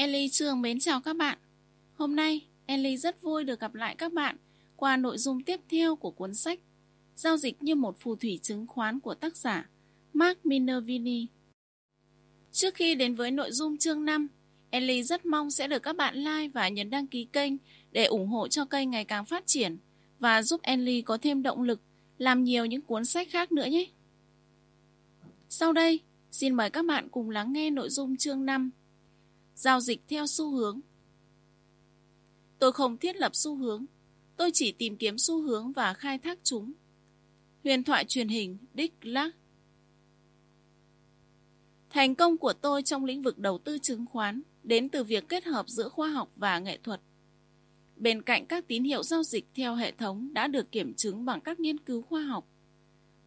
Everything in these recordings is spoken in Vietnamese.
Ellie Trường mến chào các bạn. Hôm nay, Ellie rất vui được gặp lại các bạn qua nội dung tiếp theo của cuốn sách Giao dịch như một phù thủy chứng khoán của tác giả Mark Minervini. Trước khi đến với nội dung chương 5, Ellie rất mong sẽ được các bạn like và nhấn đăng ký kênh để ủng hộ cho kênh ngày càng phát triển và giúp Ellie có thêm động lực làm nhiều những cuốn sách khác nữa nhé. Sau đây, xin mời các bạn cùng lắng nghe nội dung chương 5 Giao dịch theo xu hướng Tôi không thiết lập xu hướng, tôi chỉ tìm kiếm xu hướng và khai thác chúng. Huyền thoại truyền hình Dick Clark Thành công của tôi trong lĩnh vực đầu tư chứng khoán đến từ việc kết hợp giữa khoa học và nghệ thuật. Bên cạnh các tín hiệu giao dịch theo hệ thống đã được kiểm chứng bằng các nghiên cứu khoa học,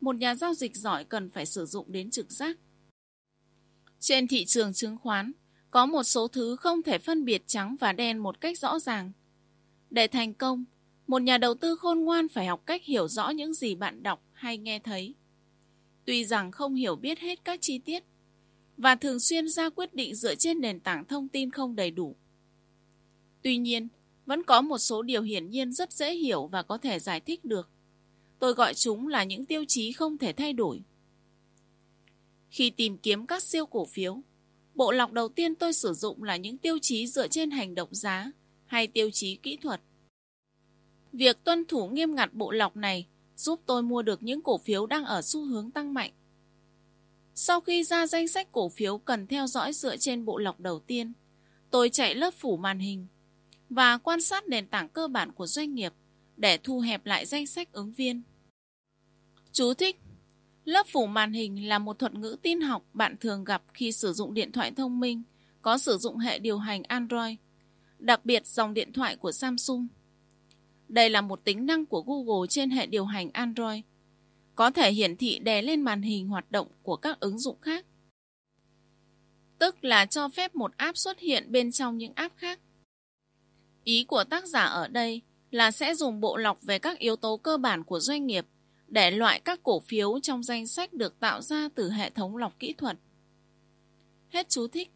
một nhà giao dịch giỏi cần phải sử dụng đến trực giác. Trên thị trường chứng khoán, có một số thứ không thể phân biệt trắng và đen một cách rõ ràng. Để thành công, một nhà đầu tư khôn ngoan phải học cách hiểu rõ những gì bạn đọc hay nghe thấy. Tuy rằng không hiểu biết hết các chi tiết, và thường xuyên ra quyết định dựa trên nền tảng thông tin không đầy đủ. Tuy nhiên, vẫn có một số điều hiển nhiên rất dễ hiểu và có thể giải thích được. Tôi gọi chúng là những tiêu chí không thể thay đổi. Khi tìm kiếm các siêu cổ phiếu, bộ lọc đầu tiên tôi sử dụng là những tiêu chí dựa trên hành động giá hay tiêu chí kỹ thuật. Việc tuân thủ nghiêm ngặt bộ lọc này giúp tôi mua được những cổ phiếu đang ở xu hướng tăng mạnh. Sau khi ra danh sách cổ phiếu cần theo dõi dựa trên bộ lọc đầu tiên, tôi chạy lớp phủ màn hình và quan sát nền tảng cơ bản của doanh nghiệp để thu hẹp lại danh sách ứng viên. Chú thích Lớp phủ màn hình là một thuật ngữ tin học bạn thường gặp khi sử dụng điện thoại thông minh có sử dụng hệ điều hành Android, đặc biệt dòng điện thoại của Samsung. Đây là một tính năng của Google trên hệ điều hành Android có thể hiển thị đè lên màn hình hoạt động của các ứng dụng khác. Tức là cho phép một app xuất hiện bên trong những app khác. Ý của tác giả ở đây là sẽ dùng bộ lọc về các yếu tố cơ bản của doanh nghiệp để loại các cổ phiếu trong danh sách được tạo ra từ hệ thống lọc kỹ thuật. Hết chú thích.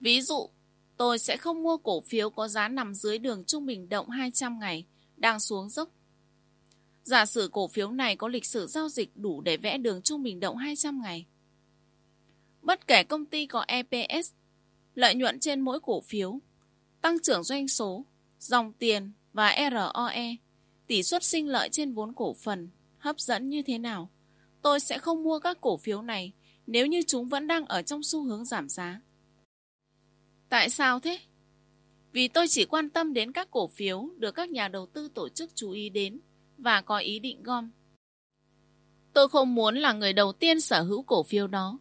Ví dụ, tôi sẽ không mua cổ phiếu có giá nằm dưới đường trung bình động 200 ngày, đang xuống dốc Giả sử cổ phiếu này có lịch sử giao dịch đủ để vẽ đường trung bình động 200 ngày. Bất kể công ty có EPS, lợi nhuận trên mỗi cổ phiếu, tăng trưởng doanh số, dòng tiền và ROE, tỷ suất sinh lợi trên vốn cổ phần, hấp dẫn như thế nào, tôi sẽ không mua các cổ phiếu này nếu như chúng vẫn đang ở trong xu hướng giảm giá. Tại sao thế? Vì tôi chỉ quan tâm đến các cổ phiếu được các nhà đầu tư tổ chức chú ý đến và có ý định gom. Tôi không muốn là người đầu tiên sở hữu cổ phiếu đó,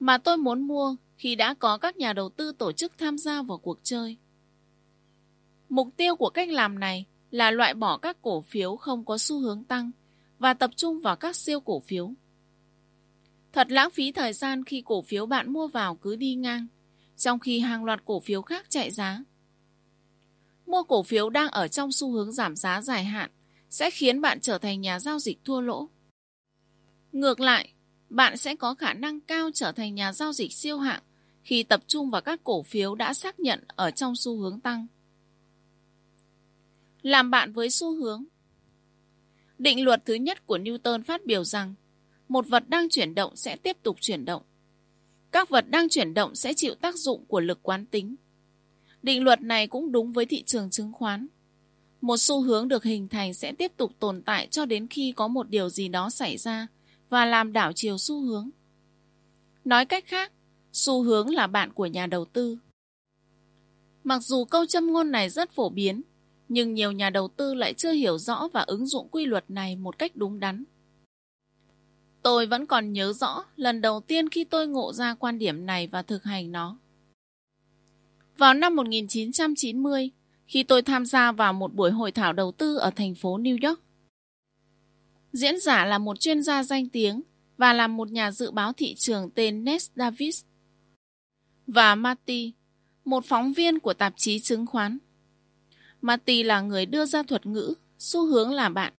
mà tôi muốn mua khi đã có các nhà đầu tư tổ chức tham gia vào cuộc chơi. Mục tiêu của cách làm này là loại bỏ các cổ phiếu không có xu hướng tăng và tập trung vào các siêu cổ phiếu. Thật lãng phí thời gian khi cổ phiếu bạn mua vào cứ đi ngang, trong khi hàng loạt cổ phiếu khác chạy giá. Mua cổ phiếu đang ở trong xu hướng giảm giá dài hạn sẽ khiến bạn trở thành nhà giao dịch thua lỗ. Ngược lại, bạn sẽ có khả năng cao trở thành nhà giao dịch siêu hạng khi tập trung vào các cổ phiếu đã xác nhận ở trong xu hướng tăng. Làm bạn với xu hướng Định luật thứ nhất của Newton phát biểu rằng một vật đang chuyển động sẽ tiếp tục chuyển động. Các vật đang chuyển động sẽ chịu tác dụng của lực quán tính. Định luật này cũng đúng với thị trường chứng khoán. Một xu hướng được hình thành sẽ tiếp tục tồn tại cho đến khi có một điều gì đó xảy ra và làm đảo chiều xu hướng. Nói cách khác, xu hướng là bạn của nhà đầu tư. Mặc dù câu châm ngôn này rất phổ biến, nhưng nhiều nhà đầu tư lại chưa hiểu rõ và ứng dụng quy luật này một cách đúng đắn. Tôi vẫn còn nhớ rõ lần đầu tiên khi tôi ngộ ra quan điểm này và thực hành nó. Vào năm 1990, khi tôi tham gia vào một buổi hội thảo đầu tư ở thành phố New York. Diễn giả là một chuyên gia danh tiếng và là một nhà dự báo thị trường tên Ness Davis. Và Marty, một phóng viên của tạp chí chứng khoán. Marty là người đưa ra thuật ngữ, xu hướng là bạn.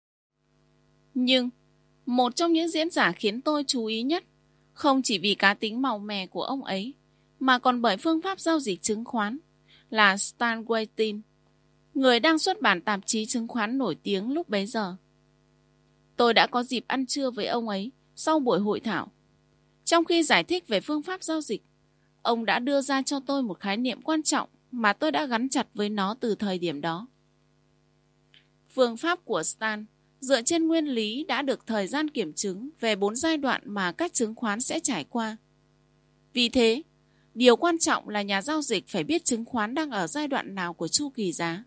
Nhưng, một trong những diễn giả khiến tôi chú ý nhất, không chỉ vì cá tính màu mè của ông ấy, mà còn bởi phương pháp giao dịch chứng khoán là Stan Waitin, người đang xuất bản tạp chí chứng khoán nổi tiếng lúc bấy giờ. Tôi đã có dịp ăn trưa với ông ấy sau buổi hội thảo. Trong khi giải thích về phương pháp giao dịch, ông đã đưa ra cho tôi một khái niệm quan trọng mà tôi đã gắn chặt với nó từ thời điểm đó. Phương pháp của Stan dựa trên nguyên lý đã được thời gian kiểm chứng về bốn giai đoạn mà các chứng khoán sẽ trải qua. Vì thế, điều quan trọng là nhà giao dịch phải biết chứng khoán đang ở giai đoạn nào của chu kỳ giá.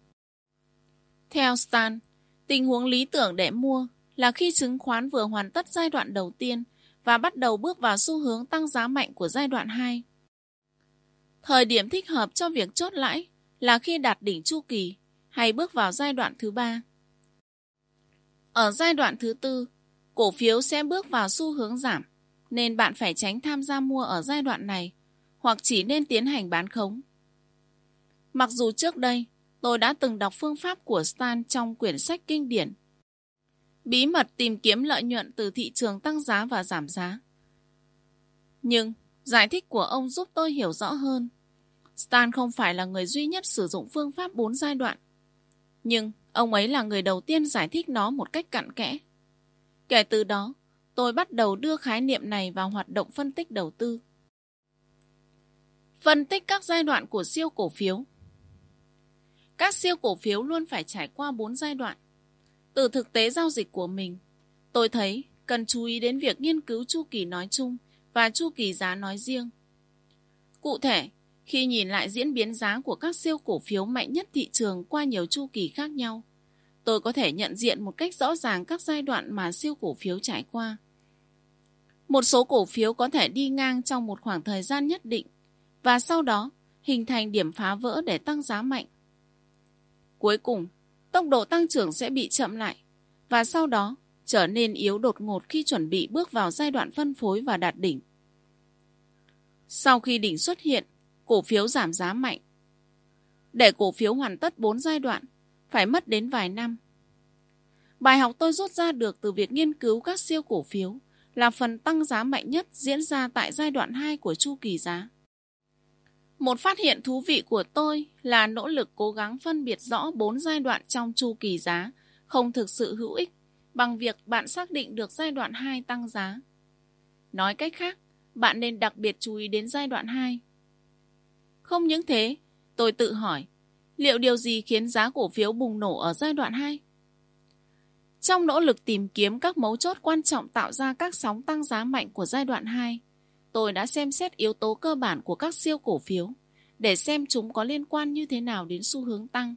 Theo Stan, tình huống lý tưởng để mua là khi chứng khoán vừa hoàn tất giai đoạn đầu tiên và bắt đầu bước vào xu hướng tăng giá mạnh của giai đoạn 2. Thời điểm thích hợp cho việc chốt lãi là khi đạt đỉnh chu kỳ hay bước vào giai đoạn thứ ba. Ở giai đoạn thứ tư, cổ phiếu sẽ bước vào xu hướng giảm, nên bạn phải tránh tham gia mua ở giai đoạn này, hoặc chỉ nên tiến hành bán khống. Mặc dù trước đây, tôi đã từng đọc phương pháp của Stan trong quyển sách kinh điển Bí mật tìm kiếm lợi nhuận từ thị trường tăng giá và giảm giá. Nhưng, giải thích của ông giúp tôi hiểu rõ hơn. Stan không phải là người duy nhất sử dụng phương pháp 4 giai đoạn. Nhưng, ông ấy là người đầu tiên giải thích nó một cách cặn kẽ. Kể từ đó, tôi bắt đầu đưa khái niệm này vào hoạt động phân tích đầu tư. Phân tích các giai đoạn của siêu cổ phiếu Các siêu cổ phiếu luôn phải trải qua 4 giai đoạn. Từ thực tế giao dịch của mình, tôi thấy cần chú ý đến việc nghiên cứu chu kỳ nói chung và chu kỳ giá nói riêng. Cụ thể, khi nhìn lại diễn biến giá của các siêu cổ phiếu mạnh nhất thị trường qua nhiều chu kỳ khác nhau, tôi có thể nhận diện một cách rõ ràng các giai đoạn mà siêu cổ phiếu trải qua. Một số cổ phiếu có thể đi ngang trong một khoảng thời gian nhất định và sau đó hình thành điểm phá vỡ để tăng giá mạnh. Cuối cùng, tốc độ tăng trưởng sẽ bị chậm lại và sau đó trở nên yếu đột ngột khi chuẩn bị bước vào giai đoạn phân phối và đạt đỉnh. Sau khi đỉnh xuất hiện, cổ phiếu giảm giá mạnh. Để cổ phiếu hoàn tất 4 giai đoạn, phải mất đến vài năm. Bài học tôi rút ra được từ việc nghiên cứu các siêu cổ phiếu là phần tăng giá mạnh nhất diễn ra tại giai đoạn 2 của chu kỳ giá. Một phát hiện thú vị của tôi là nỗ lực cố gắng phân biệt rõ bốn giai đoạn trong chu kỳ giá không thực sự hữu ích bằng việc bạn xác định được giai đoạn 2 tăng giá. Nói cách khác, bạn nên đặc biệt chú ý đến giai đoạn 2. Không những thế, tôi tự hỏi, liệu điều gì khiến giá cổ phiếu bùng nổ ở giai đoạn 2? Trong nỗ lực tìm kiếm các mấu chốt quan trọng tạo ra các sóng tăng giá mạnh của giai đoạn 2, tôi đã xem xét yếu tố cơ bản của các siêu cổ phiếu để xem chúng có liên quan như thế nào đến xu hướng tăng.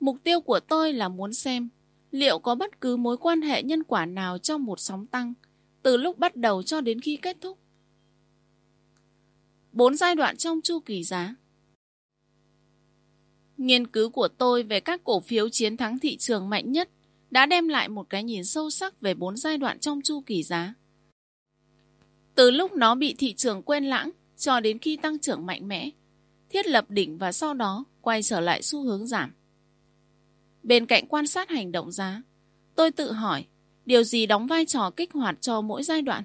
Mục tiêu của tôi là muốn xem liệu có bất cứ mối quan hệ nhân quả nào trong một sóng tăng từ lúc bắt đầu cho đến khi kết thúc. Bốn giai đoạn trong chu kỳ giá Nghiên cứu của tôi về các cổ phiếu chiến thắng thị trường mạnh nhất đã đem lại một cái nhìn sâu sắc về bốn giai đoạn trong chu kỳ giá. Từ lúc nó bị thị trường quên lãng cho đến khi tăng trưởng mạnh mẽ, thiết lập đỉnh và sau đó quay trở lại xu hướng giảm. Bên cạnh quan sát hành động giá, tôi tự hỏi điều gì đóng vai trò kích hoạt cho mỗi giai đoạn.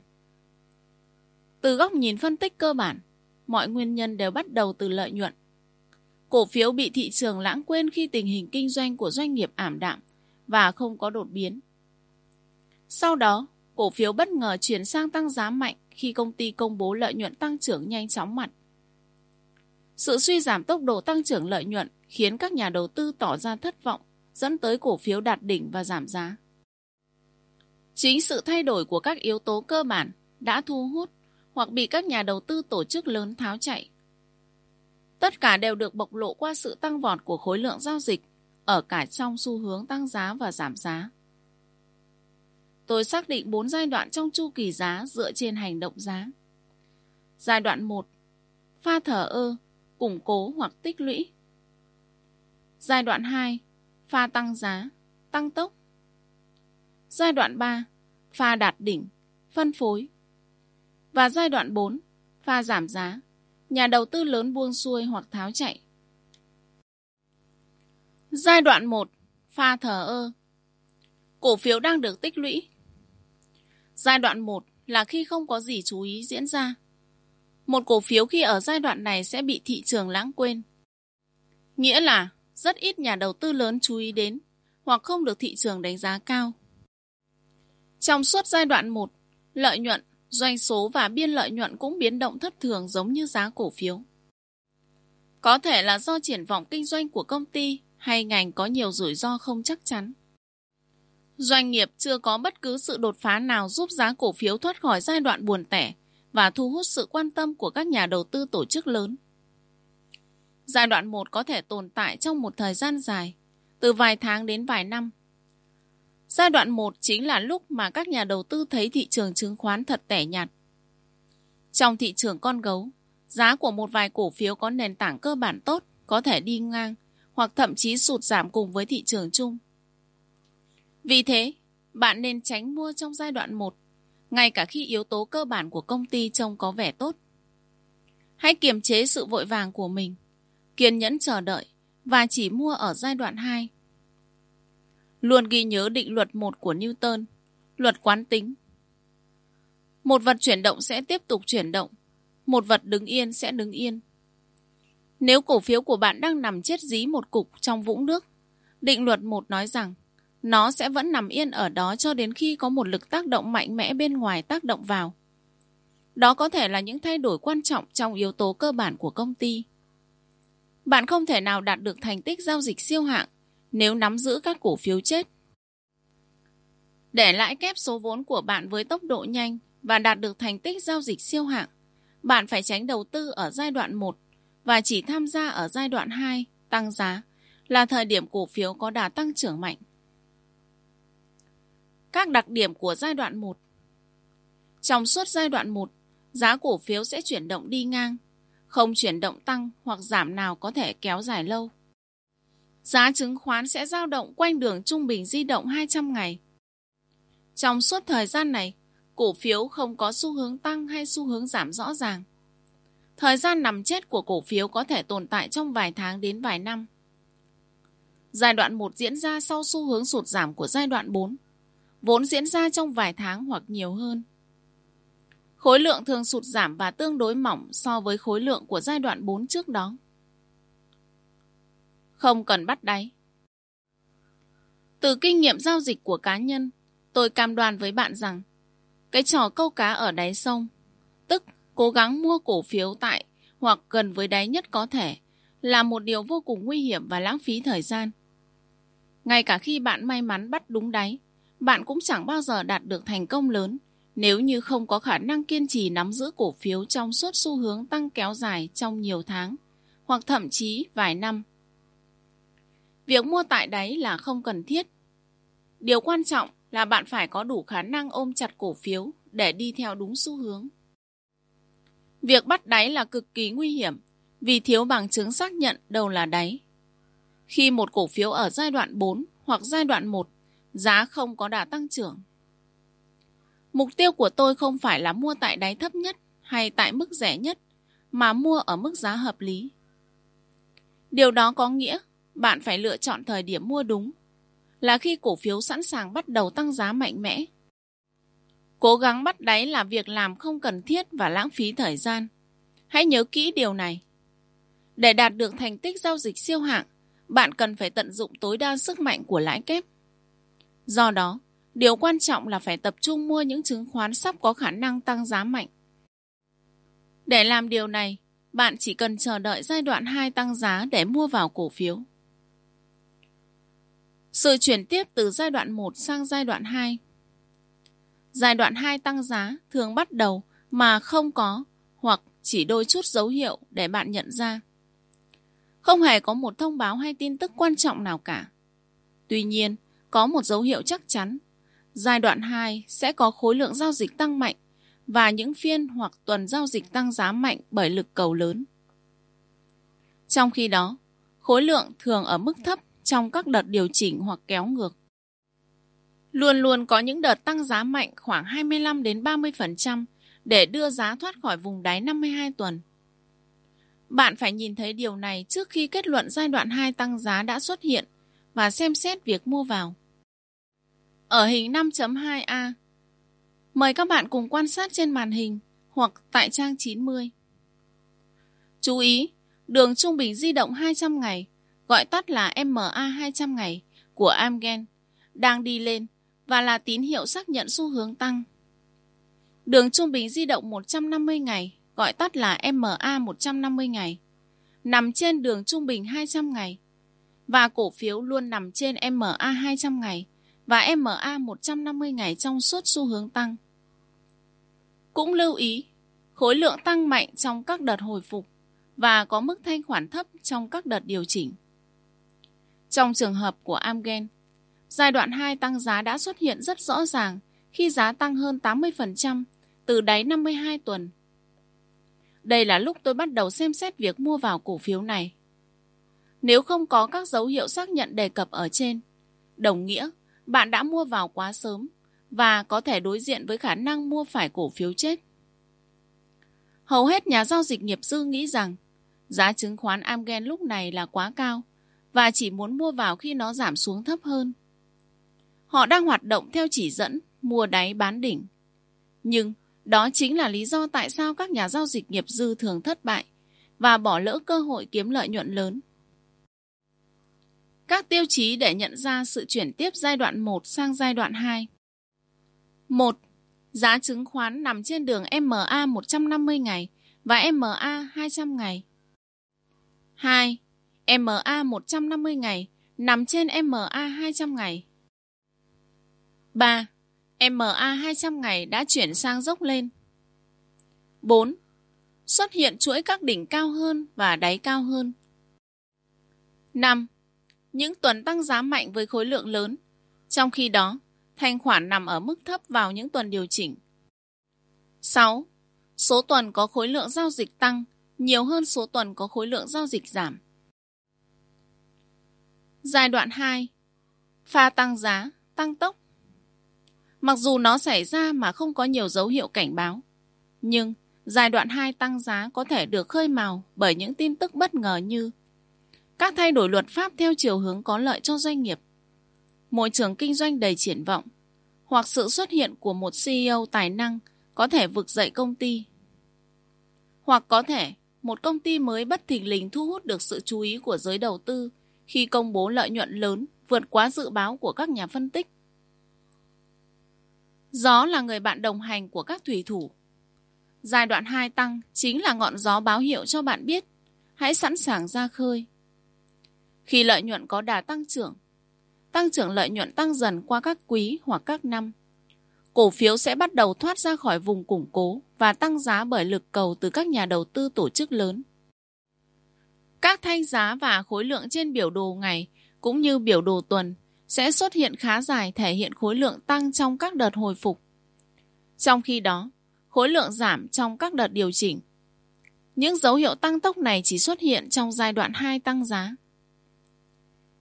Từ góc nhìn phân tích cơ bản, mọi nguyên nhân đều bắt đầu từ lợi nhuận. Cổ phiếu bị thị trường lãng quên khi tình hình kinh doanh của doanh nghiệp ảm đạm và không có đột biến. Sau đó, cổ phiếu bất ngờ chuyển sang tăng giá mạnh khi công ty công bố lợi nhuận tăng trưởng nhanh chóng mặt. Sự suy giảm tốc độ tăng trưởng lợi nhuận khiến các nhà đầu tư tỏ ra thất vọng, dẫn tới cổ phiếu đạt đỉnh và giảm giá. Chính sự thay đổi của các yếu tố cơ bản đã thu hút hoặc bị các nhà đầu tư tổ chức lớn tháo chạy. Tất cả đều được bộc lộ qua sự tăng vọt của khối lượng giao dịch ở cả trong xu hướng tăng giá và giảm giá. Tôi xác định 4 giai đoạn trong chu kỳ giá dựa trên hành động giá. Giai đoạn 1. Pha thở ơ, củng cố hoặc tích lũy. Giai đoạn 2. Pha tăng giá, tăng tốc. Giai đoạn 3. Pha đạt đỉnh, phân phối. Và giai đoạn 4. Pha giảm giá, nhà đầu tư lớn buông xuôi hoặc tháo chạy. Giai đoạn 1. Pha thở ơ. Cổ phiếu đang được tích lũy, Giai đoạn 1 là khi không có gì chú ý diễn ra. Một cổ phiếu khi ở giai đoạn này sẽ bị thị trường lãng quên. Nghĩa là rất ít nhà đầu tư lớn chú ý đến hoặc không được thị trường đánh giá cao. Trong suốt giai đoạn 1, lợi nhuận, doanh số và biên lợi nhuận cũng biến động thất thường giống như giá cổ phiếu. Có thể là do triển vọng kinh doanh của công ty hay ngành có nhiều rủi ro không chắc chắn. Doanh nghiệp chưa có bất cứ sự đột phá nào giúp giá cổ phiếu thoát khỏi giai đoạn buồn tẻ và thu hút sự quan tâm của các nhà đầu tư tổ chức lớn. Giai đoạn 1 có thể tồn tại trong một thời gian dài, từ vài tháng đến vài năm. Giai đoạn 1 chính là lúc mà các nhà đầu tư thấy thị trường chứng khoán thật tẻ nhạt. Trong thị trường con gấu, giá của một vài cổ phiếu có nền tảng cơ bản tốt có thể đi ngang hoặc thậm chí sụt giảm cùng với thị trường chung. Vì thế, bạn nên tránh mua trong giai đoạn 1, ngay cả khi yếu tố cơ bản của công ty trông có vẻ tốt. Hãy kiềm chế sự vội vàng của mình, kiên nhẫn chờ đợi và chỉ mua ở giai đoạn 2. Luôn ghi nhớ định luật 1 của Newton, luật quán tính. Một vật chuyển động sẽ tiếp tục chuyển động, một vật đứng yên sẽ đứng yên. Nếu cổ phiếu của bạn đang nằm chết dí một cục trong vũng nước, định luật 1 nói rằng nó sẽ vẫn nằm yên ở đó cho đến khi có một lực tác động mạnh mẽ bên ngoài tác động vào. Đó có thể là những thay đổi quan trọng trong yếu tố cơ bản của công ty. Bạn không thể nào đạt được thành tích giao dịch siêu hạng nếu nắm giữ các cổ phiếu chết. Để lãi kép số vốn của bạn với tốc độ nhanh và đạt được thành tích giao dịch siêu hạng, bạn phải tránh đầu tư ở giai đoạn 1 và chỉ tham gia ở giai đoạn 2, tăng giá, là thời điểm cổ phiếu có đà tăng trưởng mạnh. Các đặc điểm của giai đoạn 1 Trong suốt giai đoạn 1, giá cổ phiếu sẽ chuyển động đi ngang, không chuyển động tăng hoặc giảm nào có thể kéo dài lâu. Giá chứng khoán sẽ dao động quanh đường trung bình di động 200 ngày. Trong suốt thời gian này, cổ phiếu không có xu hướng tăng hay xu hướng giảm rõ ràng. Thời gian nằm chết của cổ phiếu có thể tồn tại trong vài tháng đến vài năm. Giai đoạn 1 diễn ra sau xu hướng sụt giảm của giai đoạn 4 vốn diễn ra trong vài tháng hoặc nhiều hơn. Khối lượng thường sụt giảm và tương đối mỏng so với khối lượng của giai đoạn 4 trước đó. Không cần bắt đáy. Từ kinh nghiệm giao dịch của cá nhân, tôi cam đoan với bạn rằng cái trò câu cá ở đáy sông, tức cố gắng mua cổ phiếu tại hoặc gần với đáy nhất có thể, là một điều vô cùng nguy hiểm và lãng phí thời gian. Ngay cả khi bạn may mắn bắt đúng đáy, bạn cũng chẳng bao giờ đạt được thành công lớn nếu như không có khả năng kiên trì nắm giữ cổ phiếu trong suốt xu hướng tăng kéo dài trong nhiều tháng hoặc thậm chí vài năm. Việc mua tại đáy là không cần thiết. Điều quan trọng là bạn phải có đủ khả năng ôm chặt cổ phiếu để đi theo đúng xu hướng. Việc bắt đáy là cực kỳ nguy hiểm vì thiếu bằng chứng xác nhận đâu là đáy. Khi một cổ phiếu ở giai đoạn 4 hoặc giai đoạn 1 giá không có đà tăng trưởng. Mục tiêu của tôi không phải là mua tại đáy thấp nhất hay tại mức rẻ nhất, mà mua ở mức giá hợp lý. Điều đó có nghĩa bạn phải lựa chọn thời điểm mua đúng, là khi cổ phiếu sẵn sàng bắt đầu tăng giá mạnh mẽ. Cố gắng bắt đáy là việc làm không cần thiết và lãng phí thời gian. Hãy nhớ kỹ điều này. Để đạt được thành tích giao dịch siêu hạng, bạn cần phải tận dụng tối đa sức mạnh của lãi kép. Do đó, điều quan trọng là phải tập trung mua những chứng khoán sắp có khả năng tăng giá mạnh. Để làm điều này, bạn chỉ cần chờ đợi giai đoạn 2 tăng giá để mua vào cổ phiếu. Sự chuyển tiếp từ giai đoạn 1 sang giai đoạn 2 Giai đoạn 2 tăng giá thường bắt đầu mà không có hoặc chỉ đôi chút dấu hiệu để bạn nhận ra. Không hề có một thông báo hay tin tức quan trọng nào cả. Tuy nhiên, có một dấu hiệu chắc chắn. Giai đoạn 2 sẽ có khối lượng giao dịch tăng mạnh và những phiên hoặc tuần giao dịch tăng giá mạnh bởi lực cầu lớn. Trong khi đó, khối lượng thường ở mức thấp trong các đợt điều chỉnh hoặc kéo ngược. Luôn luôn có những đợt tăng giá mạnh khoảng 25 đến 30% để đưa giá thoát khỏi vùng đáy 52 tuần. Bạn phải nhìn thấy điều này trước khi kết luận giai đoạn 2 tăng giá đã xuất hiện và xem xét việc mua vào. Ở hình 5.2a, mời các bạn cùng quan sát trên màn hình hoặc tại trang 90. Chú ý, đường trung bình di động 200 ngày, gọi tắt là MA 200 ngày của Amgen, đang đi lên và là tín hiệu xác nhận xu hướng tăng. Đường trung bình di động 150 ngày, gọi tắt là MA 150 ngày, nằm trên đường trung bình 200 ngày và cổ phiếu luôn nằm trên MA 200 ngày và MA 150 ngày trong suốt xu hướng tăng. Cũng lưu ý, khối lượng tăng mạnh trong các đợt hồi phục và có mức thanh khoản thấp trong các đợt điều chỉnh. Trong trường hợp của Amgen, giai đoạn 2 tăng giá đã xuất hiện rất rõ ràng khi giá tăng hơn 80% từ đáy 52 tuần. Đây là lúc tôi bắt đầu xem xét việc mua vào cổ phiếu này. Nếu không có các dấu hiệu xác nhận đề cập ở trên, đồng nghĩa bạn đã mua vào quá sớm và có thể đối diện với khả năng mua phải cổ phiếu chết. Hầu hết nhà giao dịch nghiệp dư nghĩ rằng giá chứng khoán Amgen lúc này là quá cao và chỉ muốn mua vào khi nó giảm xuống thấp hơn. Họ đang hoạt động theo chỉ dẫn, mua đáy bán đỉnh. Nhưng đó chính là lý do tại sao các nhà giao dịch nghiệp dư thường thất bại và bỏ lỡ cơ hội kiếm lợi nhuận lớn. Các tiêu chí để nhận ra sự chuyển tiếp giai đoạn 1 sang giai đoạn 2. 1. Giá chứng khoán nằm trên đường MA 150 ngày và MA 200 ngày. 2. MA 150 ngày nằm trên MA 200 ngày. 3. MA 200 ngày đã chuyển sang dốc lên. 4. Xuất hiện chuỗi các đỉnh cao hơn và đáy cao hơn. 5. Những tuần tăng giá mạnh với khối lượng lớn. Trong khi đó, thanh khoản nằm ở mức thấp vào những tuần điều chỉnh. 6. Số tuần có khối lượng giao dịch tăng nhiều hơn số tuần có khối lượng giao dịch giảm. Giai đoạn 2 Pha tăng giá, tăng tốc Mặc dù nó xảy ra mà không có nhiều dấu hiệu cảnh báo, nhưng giai đoạn 2 tăng giá có thể được khơi mào bởi những tin tức bất ngờ như các thay đổi luật pháp theo chiều hướng có lợi cho doanh nghiệp, môi trường kinh doanh đầy triển vọng, hoặc sự xuất hiện của một CEO tài năng có thể vực dậy công ty. Hoặc có thể một công ty mới bất thình lình thu hút được sự chú ý của giới đầu tư khi công bố lợi nhuận lớn vượt quá dự báo của các nhà phân tích. Gió là người bạn đồng hành của các thủy thủ. Giai đoạn 2 tăng chính là ngọn gió báo hiệu cho bạn biết hãy sẵn sàng ra khơi. Khi lợi nhuận có đà tăng trưởng, tăng trưởng lợi nhuận tăng dần qua các quý hoặc các năm, cổ phiếu sẽ bắt đầu thoát ra khỏi vùng củng cố và tăng giá bởi lực cầu từ các nhà đầu tư tổ chức lớn. Các thanh giá và khối lượng trên biểu đồ ngày cũng như biểu đồ tuần sẽ xuất hiện khá dài thể hiện khối lượng tăng trong các đợt hồi phục. Trong khi đó, khối lượng giảm trong các đợt điều chỉnh. Những dấu hiệu tăng tốc này chỉ xuất hiện trong giai đoạn 2 tăng giá.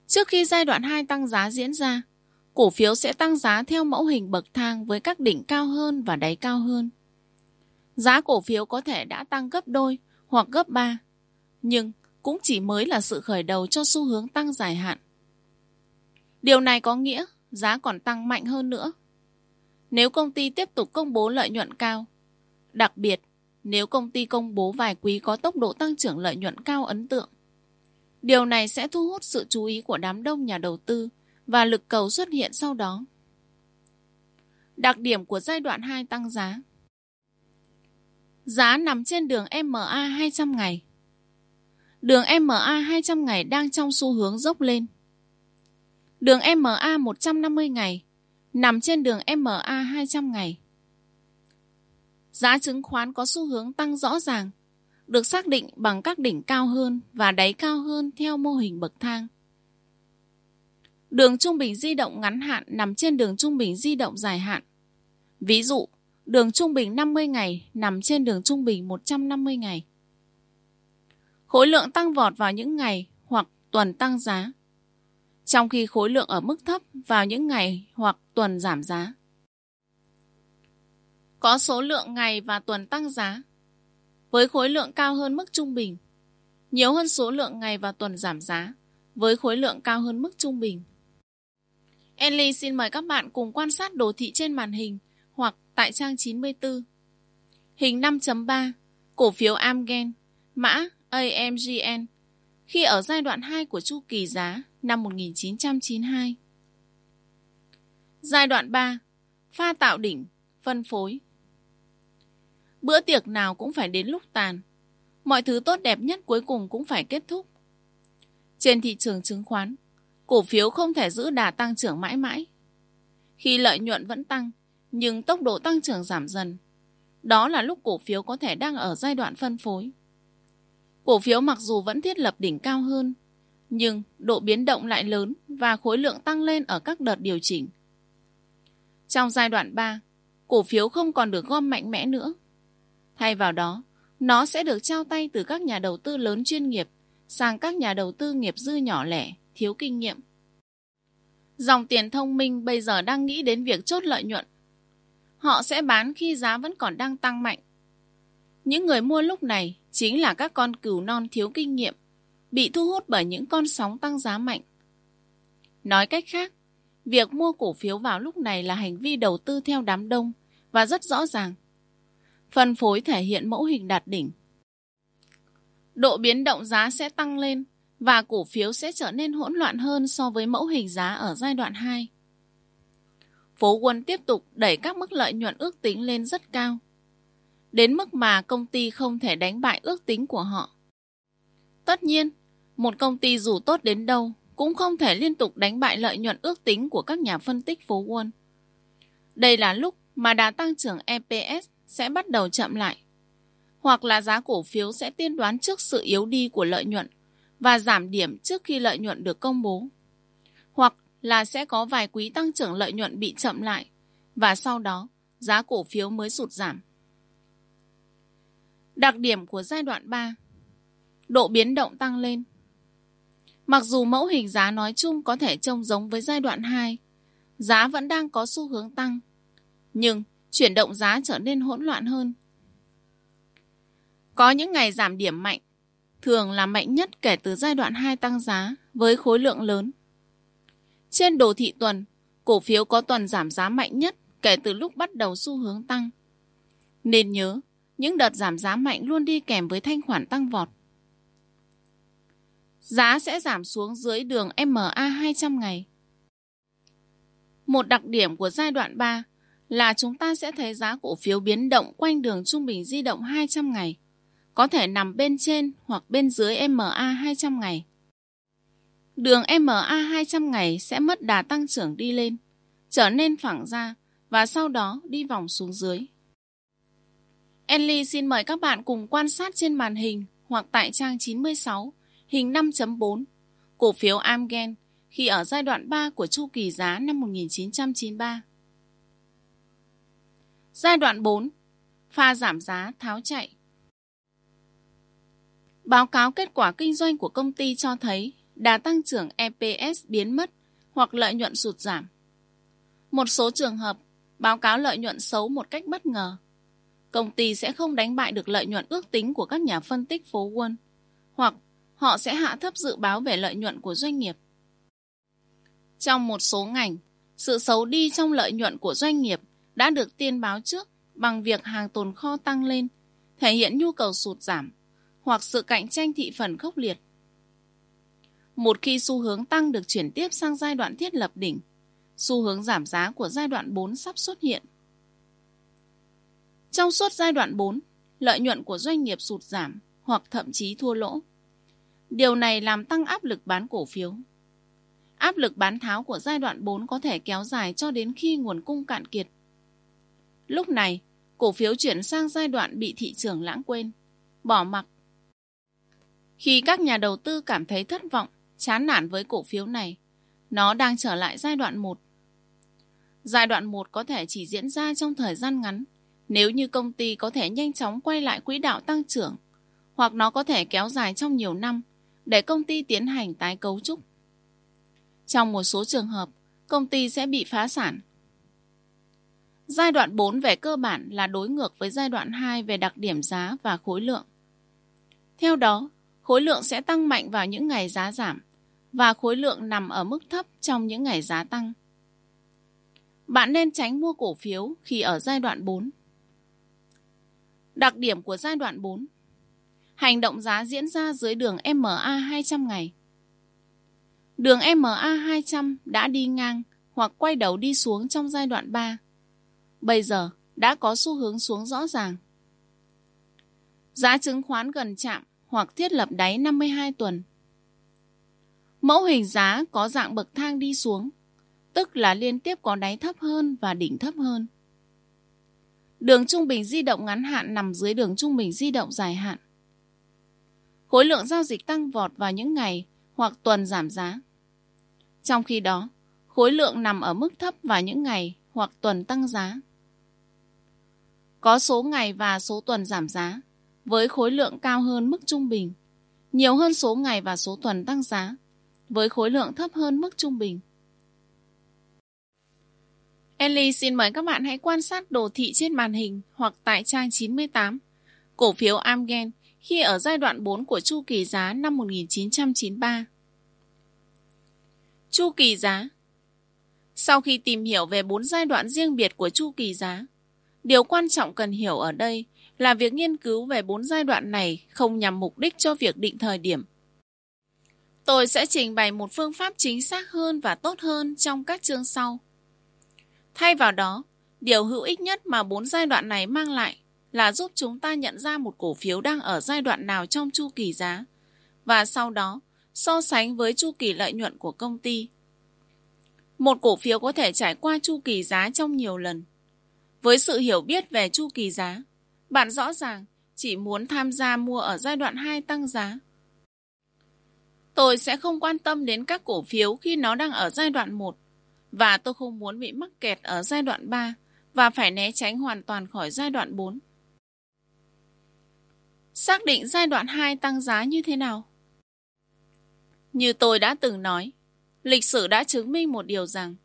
Trước khi giai đoạn 2 tăng giá diễn ra, cổ phiếu sẽ tăng giá theo mẫu hình bậc thang với các đỉnh cao hơn và đáy cao hơn. Giá cổ phiếu có thể đã tăng gấp đôi hoặc gấp ba, nhưng cũng chỉ mới là sự khởi đầu cho xu hướng tăng dài hạn. Điều này có nghĩa giá còn tăng mạnh hơn nữa. Nếu công ty tiếp tục công bố lợi nhuận cao, đặc biệt nếu công ty công bố vài quý có tốc độ tăng trưởng lợi nhuận cao ấn tượng, điều này sẽ thu hút sự chú ý của đám đông nhà đầu tư và lực cầu xuất hiện sau đó. Đặc điểm của giai đoạn 2 tăng giá Giá nằm trên đường MA 200 ngày. Đường MA 200 ngày đang trong xu hướng dốc lên. Đường MA 150 ngày nằm trên đường MA 200 ngày. Giá chứng khoán có xu hướng tăng rõ ràng, được xác định bằng các đỉnh cao hơn và đáy cao hơn theo mô hình bậc thang. Đường trung bình di động ngắn hạn nằm trên đường trung bình di động dài hạn. Ví dụ, đường trung bình 50 ngày nằm trên đường trung bình 150 ngày. Khối lượng tăng vọt vào những ngày hoặc tuần tăng giá, trong khi khối lượng ở mức thấp vào những ngày hoặc tuần giảm giá. Có số lượng ngày và tuần tăng giá, với khối lượng cao hơn mức trung bình, nhiều hơn số lượng ngày và tuần giảm giá, với khối lượng cao hơn mức trung bình. Enly xin mời các bạn cùng quan sát đồ thị trên màn hình hoặc tại trang 94. Hình 5.3, cổ phiếu Amgen, mã AMGN khi ở giai đoạn 2 của chu kỳ giá năm 1992. Giai đoạn 3. Pha tạo đỉnh, phân phối. Bữa tiệc nào cũng phải đến lúc tàn. Mọi thứ tốt đẹp nhất cuối cùng cũng phải kết thúc. Trên thị trường chứng khoán, cổ phiếu không thể giữ đà tăng trưởng mãi mãi. Khi lợi nhuận vẫn tăng, nhưng tốc độ tăng trưởng giảm dần, đó là lúc cổ phiếu có thể đang ở giai đoạn phân phối. Cổ phiếu mặc dù vẫn thiết lập đỉnh cao hơn, nhưng độ biến động lại lớn và khối lượng tăng lên ở các đợt điều chỉnh. Trong giai đoạn 3, cổ phiếu không còn được gom mạnh mẽ nữa. Thay vào đó, nó sẽ được trao tay từ các nhà đầu tư lớn chuyên nghiệp sang các nhà đầu tư nghiệp dư nhỏ lẻ, thiếu kinh nghiệm. Dòng tiền thông minh bây giờ đang nghĩ đến việc chốt lợi nhuận. Họ sẽ bán khi giá vẫn còn đang tăng mạnh. Những người mua lúc này chính là các con cừu non thiếu kinh nghiệm, bị thu hút bởi những con sóng tăng giá mạnh. Nói cách khác, việc mua cổ phiếu vào lúc này là hành vi đầu tư theo đám đông và rất rõ ràng. Phân phối thể hiện mẫu hình đạt đỉnh. Độ biến động giá sẽ tăng lên và cổ phiếu sẽ trở nên hỗn loạn hơn so với mẫu hình giá ở giai đoạn 2. Phố Quân tiếp tục đẩy các mức lợi nhuận ước tính lên rất cao, đến mức mà công ty không thể đánh bại ước tính của họ. Tất nhiên, một công ty dù tốt đến đâu cũng không thể liên tục đánh bại lợi nhuận ước tính của các nhà phân tích phố Wall. Đây là lúc mà đà tăng trưởng EPS sẽ bắt đầu chậm lại, hoặc là giá cổ phiếu sẽ tiên đoán trước sự yếu đi của lợi nhuận và giảm điểm trước khi lợi nhuận được công bố. Hoặc là sẽ có vài quý tăng trưởng lợi nhuận bị chậm lại và sau đó giá cổ phiếu mới sụt giảm. Đặc điểm của giai đoạn 3 Độ biến động tăng lên Mặc dù mẫu hình giá nói chung có thể trông giống với giai đoạn 2, giá vẫn đang có xu hướng tăng, nhưng chuyển động giá trở nên hỗn loạn hơn. Có những ngày giảm điểm mạnh, thường là mạnh nhất kể từ giai đoạn 2 tăng giá với khối lượng lớn. Trên đồ thị tuần, cổ phiếu có tuần giảm giá mạnh nhất kể từ lúc bắt đầu xu hướng tăng. Nên nhớ, những đợt giảm giá mạnh luôn đi kèm với thanh khoản tăng vọt. Giá sẽ giảm xuống dưới đường MA 200 ngày. Một đặc điểm của giai đoạn 3 là chúng ta sẽ thấy giá cổ phiếu biến động quanh đường trung bình di động 200 ngày, có thể nằm bên trên hoặc bên dưới MA 200 ngày. Đường MA 200 ngày sẽ mất đà tăng trưởng đi lên, trở nên phẳng ra và sau đó đi vòng xuống dưới. Enly xin mời các bạn cùng quan sát trên màn hình hoặc tại trang 96, hình 5.4, cổ phiếu Amgen khi ở giai đoạn 3 của chu kỳ giá năm 1993. Giai đoạn 4, pha giảm giá tháo chạy. Báo cáo kết quả kinh doanh của công ty cho thấy đà tăng trưởng EPS biến mất hoặc lợi nhuận sụt giảm. Một số trường hợp, báo cáo lợi nhuận xấu một cách bất ngờ. Công ty sẽ không đánh bại được lợi nhuận ước tính của các nhà phân tích phố Wall, hoặc họ sẽ hạ thấp dự báo về lợi nhuận của doanh nghiệp. Trong một số ngành, sự xấu đi trong lợi nhuận của doanh nghiệp đã được tiên báo trước bằng việc hàng tồn kho tăng lên, thể hiện nhu cầu sụt giảm, hoặc sự cạnh tranh thị phần khốc liệt. Một khi xu hướng tăng được chuyển tiếp sang giai đoạn thiết lập đỉnh, xu hướng giảm giá của giai đoạn 4 sắp xuất hiện. Trong suốt giai đoạn 4, lợi nhuận của doanh nghiệp sụt giảm hoặc thậm chí thua lỗ. Điều này làm tăng áp lực bán cổ phiếu. Áp lực bán tháo của giai đoạn 4 có thể kéo dài cho đến khi nguồn cung cạn kiệt. Lúc này, cổ phiếu chuyển sang giai đoạn bị thị trường lãng quên, bỏ mặc. Khi các nhà đầu tư cảm thấy thất vọng, chán nản với cổ phiếu này, nó đang trở lại giai đoạn 1. Giai đoạn 1 có thể chỉ diễn ra trong thời gian ngắn, nếu như công ty có thể nhanh chóng quay lại quỹ đạo tăng trưởng, hoặc nó có thể kéo dài trong nhiều năm để công ty tiến hành tái cấu trúc. Trong một số trường hợp, công ty sẽ bị phá sản. Giai đoạn 4 về cơ bản là đối ngược với giai đoạn 2 về đặc điểm giá và khối lượng. Theo đó, khối lượng sẽ tăng mạnh vào những ngày giá giảm và khối lượng nằm ở mức thấp trong những ngày giá tăng. Bạn nên tránh mua cổ phiếu khi ở giai đoạn 4. Đặc điểm của giai đoạn 4 Hành động giá diễn ra dưới đường MA 200 ngày. Đường MA 200 đã đi ngang hoặc quay đầu đi xuống trong giai đoạn 3. Bây giờ đã có xu hướng xuống rõ ràng. Giá chứng khoán gần chạm hoặc thiết lập đáy 52 tuần. Mẫu hình giá có dạng bậc thang đi xuống, tức là liên tiếp có đáy thấp hơn và đỉnh thấp hơn. Đường trung bình di động ngắn hạn nằm dưới đường trung bình di động dài hạn. Khối lượng giao dịch tăng vọt vào những ngày hoặc tuần giảm giá. Trong khi đó, khối lượng nằm ở mức thấp vào những ngày hoặc tuần tăng giá. Có số ngày và số tuần giảm giá, với khối lượng cao hơn mức trung bình, nhiều hơn số ngày và số tuần tăng giá, với khối lượng thấp hơn mức trung bình. Ellie xin mời các bạn hãy quan sát đồ thị trên màn hình hoặc tại trang 98. Cổ phiếu Amgen khi ở giai đoạn 4 của chu kỳ giá năm 1993. Chu kỳ giá Sau khi tìm hiểu về bốn giai đoạn riêng biệt của chu kỳ giá, điều quan trọng cần hiểu ở đây là việc nghiên cứu về bốn giai đoạn này không nhằm mục đích cho việc định thời điểm. Tôi sẽ trình bày một phương pháp chính xác hơn và tốt hơn trong các chương sau. Thay vào đó, điều hữu ích nhất mà bốn giai đoạn này mang lại là giúp chúng ta nhận ra một cổ phiếu đang ở giai đoạn nào trong chu kỳ giá và sau đó so sánh với chu kỳ lợi nhuận của công ty. Một cổ phiếu có thể trải qua chu kỳ giá trong nhiều lần. Với sự hiểu biết về chu kỳ giá, bạn rõ ràng chỉ muốn tham gia mua ở giai đoạn 2 tăng giá. Tôi sẽ không quan tâm đến các cổ phiếu khi nó đang ở giai đoạn 1 và tôi không muốn bị mắc kẹt ở giai đoạn 3 và phải né tránh hoàn toàn khỏi giai đoạn 4. Xác định giai đoạn 2 tăng giá như thế nào? Như tôi đã từng nói, lịch sử đã chứng minh một điều rằng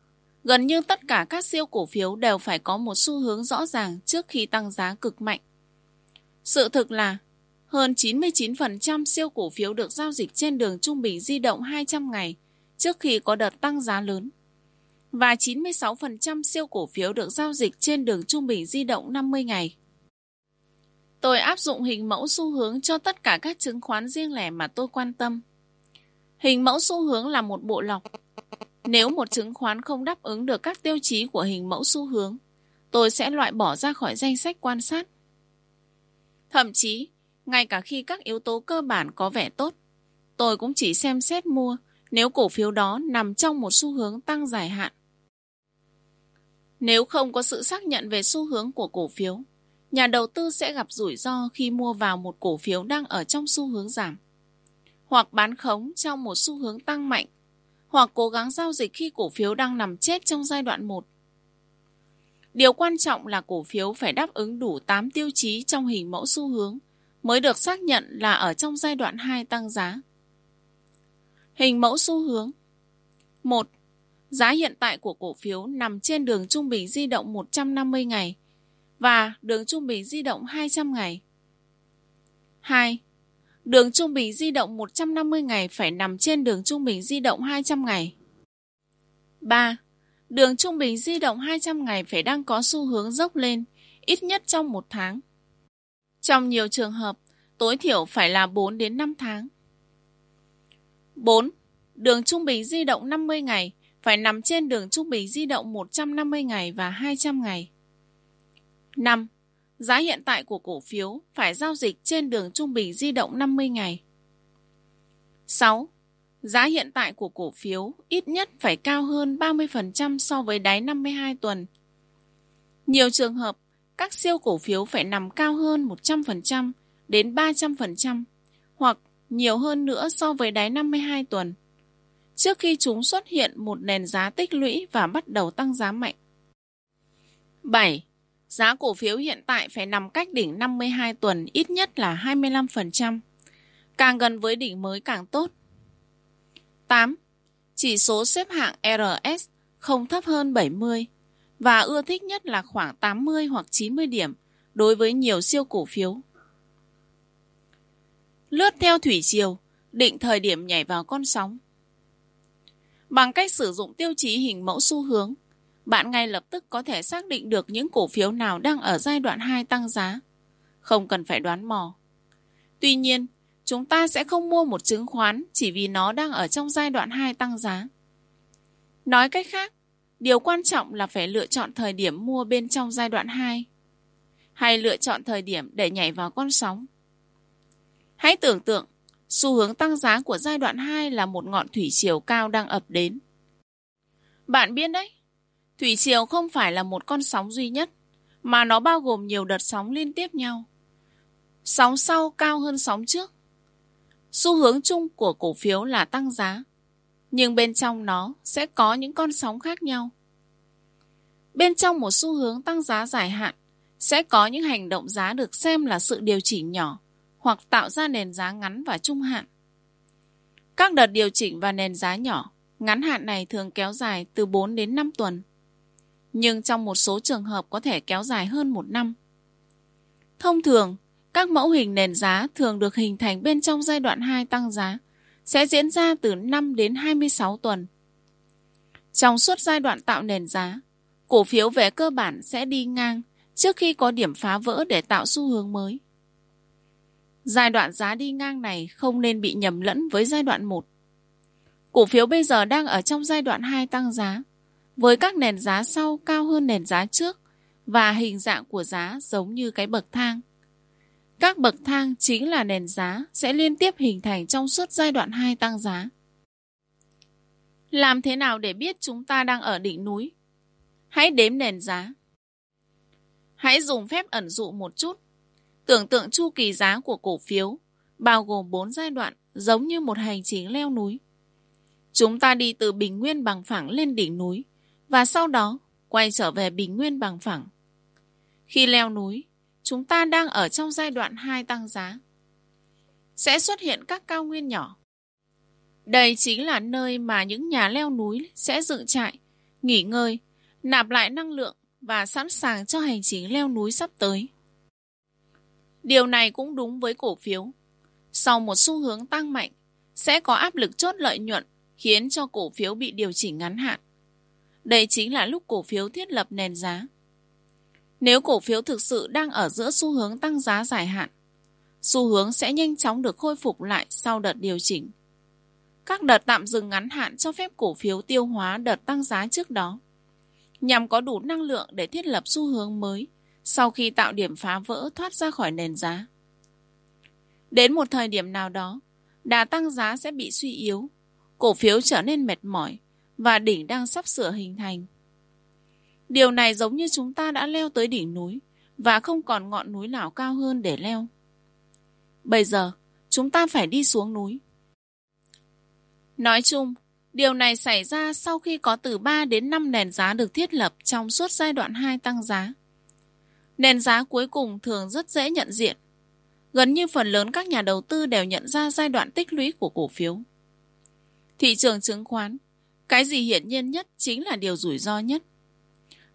gần như tất cả các siêu cổ phiếu đều phải có một xu hướng rõ ràng trước khi tăng giá cực mạnh. Sự thực là hơn 99% siêu cổ phiếu được giao dịch trên đường trung bình di động 200 ngày trước khi có đợt tăng giá lớn và 96% siêu cổ phiếu được giao dịch trên đường trung bình di động 50 ngày. Tôi áp dụng hình mẫu xu hướng cho tất cả các chứng khoán riêng lẻ mà tôi quan tâm. Hình mẫu xu hướng là một bộ lọc. Nếu một chứng khoán không đáp ứng được các tiêu chí của hình mẫu xu hướng, tôi sẽ loại bỏ ra khỏi danh sách quan sát. Thậm chí, ngay cả khi các yếu tố cơ bản có vẻ tốt, tôi cũng chỉ xem xét mua nếu cổ phiếu đó nằm trong một xu hướng tăng dài hạn. Nếu không có sự xác nhận về xu hướng của cổ phiếu, nhà đầu tư sẽ gặp rủi ro khi mua vào một cổ phiếu đang ở trong xu hướng giảm, hoặc bán khống trong một xu hướng tăng mạnh, hoặc cố gắng giao dịch khi cổ phiếu đang nằm chết trong giai đoạn 1. Điều quan trọng là cổ phiếu phải đáp ứng đủ 8 tiêu chí trong hình mẫu xu hướng mới được xác nhận là ở trong giai đoạn 2 tăng giá. Hình mẫu xu hướng 1. Giá hiện tại của cổ phiếu nằm trên đường trung bình di động 150 ngày và đường trung bình di động 200 ngày. 2. Đường trung bình di động 150 ngày phải nằm trên đường trung bình di động 200 ngày. 3. Đường trung bình di động 200 ngày phải đang có xu hướng dốc lên, ít nhất trong một tháng. Trong nhiều trường hợp, tối thiểu phải là 4 đến 5 tháng. 4. Đường trung bình di động 50 ngày phải nằm trên đường trung bình di động 150 ngày và 200 ngày. 5. Giá hiện tại của cổ phiếu phải giao dịch trên đường trung bình di động 50 ngày. 6. Giá hiện tại của cổ phiếu ít nhất phải cao hơn 30% so với đáy 52 tuần. Nhiều trường hợp, các siêu cổ phiếu phải nằm cao hơn 100% đến 300% hoặc nhiều hơn nữa so với đáy 52 tuần trước khi chúng xuất hiện một nền giá tích lũy và bắt đầu tăng giá mạnh. 7. Giá cổ phiếu hiện tại phải nằm cách đỉnh 52 tuần ít nhất là 25%. Càng gần với đỉnh mới càng tốt. 8. Chỉ số xếp hạng RS không thấp hơn 70 và ưa thích nhất là khoảng 80 hoặc 90 điểm đối với nhiều siêu cổ phiếu. Lướt theo thủy triều, định thời điểm nhảy vào con sóng. Bằng cách sử dụng tiêu chí hình mẫu xu hướng, bạn ngay lập tức có thể xác định được những cổ phiếu nào đang ở giai đoạn 2 tăng giá. Không cần phải đoán mò. Tuy nhiên, chúng ta sẽ không mua một chứng khoán chỉ vì nó đang ở trong giai đoạn 2 tăng giá. Nói cách khác, điều quan trọng là phải lựa chọn thời điểm mua bên trong giai đoạn 2 hay lựa chọn thời điểm để nhảy vào con sóng. Hãy tưởng tượng, xu hướng tăng giá của giai đoạn 2 là một ngọn thủy triều cao đang ập đến. Bạn biết đấy, thủy triều không phải là một con sóng duy nhất, mà nó bao gồm nhiều đợt sóng liên tiếp nhau. Sóng sau cao hơn sóng trước. Xu hướng chung của cổ phiếu là tăng giá, nhưng bên trong nó sẽ có những con sóng khác nhau. Bên trong một xu hướng tăng giá dài hạn sẽ có những hành động giá được xem là sự điều chỉnh nhỏ hoặc tạo ra nền giá ngắn và trung hạn. Các đợt điều chỉnh và nền giá nhỏ, ngắn hạn này thường kéo dài từ 4 đến 5 tuần, nhưng trong một số trường hợp có thể kéo dài hơn một năm. Thông thường, các mẫu hình nền giá thường được hình thành bên trong giai đoạn 2 tăng giá, sẽ diễn ra từ 5 đến 26 tuần. Trong suốt giai đoạn tạo nền giá, cổ phiếu về cơ bản sẽ đi ngang trước khi có điểm phá vỡ để tạo xu hướng mới. Giai đoạn giá đi ngang này không nên bị nhầm lẫn với giai đoạn 1. Cổ phiếu bây giờ đang ở trong giai đoạn 2 tăng giá, với các nền giá sau cao hơn nền giá trước và hình dạng của giá giống như cái bậc thang. Các bậc thang chính là nền giá sẽ liên tiếp hình thành trong suốt giai đoạn 2 tăng giá. Làm thế nào để biết chúng ta đang ở đỉnh núi? Hãy đếm nền giá. Hãy dùng phép ẩn dụ một chút. Tưởng tượng chu kỳ giá của cổ phiếu, bao gồm 4 giai đoạn, giống như một hành trình leo núi. Chúng ta đi từ bình nguyên bằng phẳng lên đỉnh núi, và sau đó quay trở về bình nguyên bằng phẳng. Khi leo núi, chúng ta đang ở trong giai đoạn 2 tăng giá. Sẽ xuất hiện các cao nguyên nhỏ. Đây chính là nơi mà những nhà leo núi sẽ dựng trại, nghỉ ngơi, nạp lại năng lượng và sẵn sàng cho hành trình leo núi sắp tới. Điều này cũng đúng với cổ phiếu. Sau một xu hướng tăng mạnh, sẽ có áp lực chốt lợi nhuận khiến cho cổ phiếu bị điều chỉnh ngắn hạn. Đây chính là lúc cổ phiếu thiết lập nền giá. Nếu cổ phiếu thực sự đang ở giữa xu hướng tăng giá dài hạn, xu hướng sẽ nhanh chóng được khôi phục lại sau đợt điều chỉnh. Các đợt tạm dừng ngắn hạn cho phép cổ phiếu tiêu hóa đợt tăng giá trước đó nhằm có đủ năng lượng để thiết lập xu hướng mới sau khi tạo điểm phá vỡ thoát ra khỏi nền giá. Đến một thời điểm nào đó, đà tăng giá sẽ bị suy yếu, cổ phiếu trở nên mệt mỏi và đỉnh đang sắp sửa hình thành. Điều này giống như chúng ta đã leo tới đỉnh núi và không còn ngọn núi nào cao hơn để leo. Bây giờ, chúng ta phải đi xuống núi. Nói chung, Điều này xảy ra sau khi có từ 3 đến 5 nền giá được thiết lập trong suốt giai đoạn 2 tăng giá. Nền giá cuối cùng thường rất dễ nhận diện. Gần như phần lớn các nhà đầu tư đều nhận ra giai đoạn tích lũy của cổ phiếu. Thị trường chứng khoán, cái gì hiển nhiên nhất chính là điều rủi ro nhất.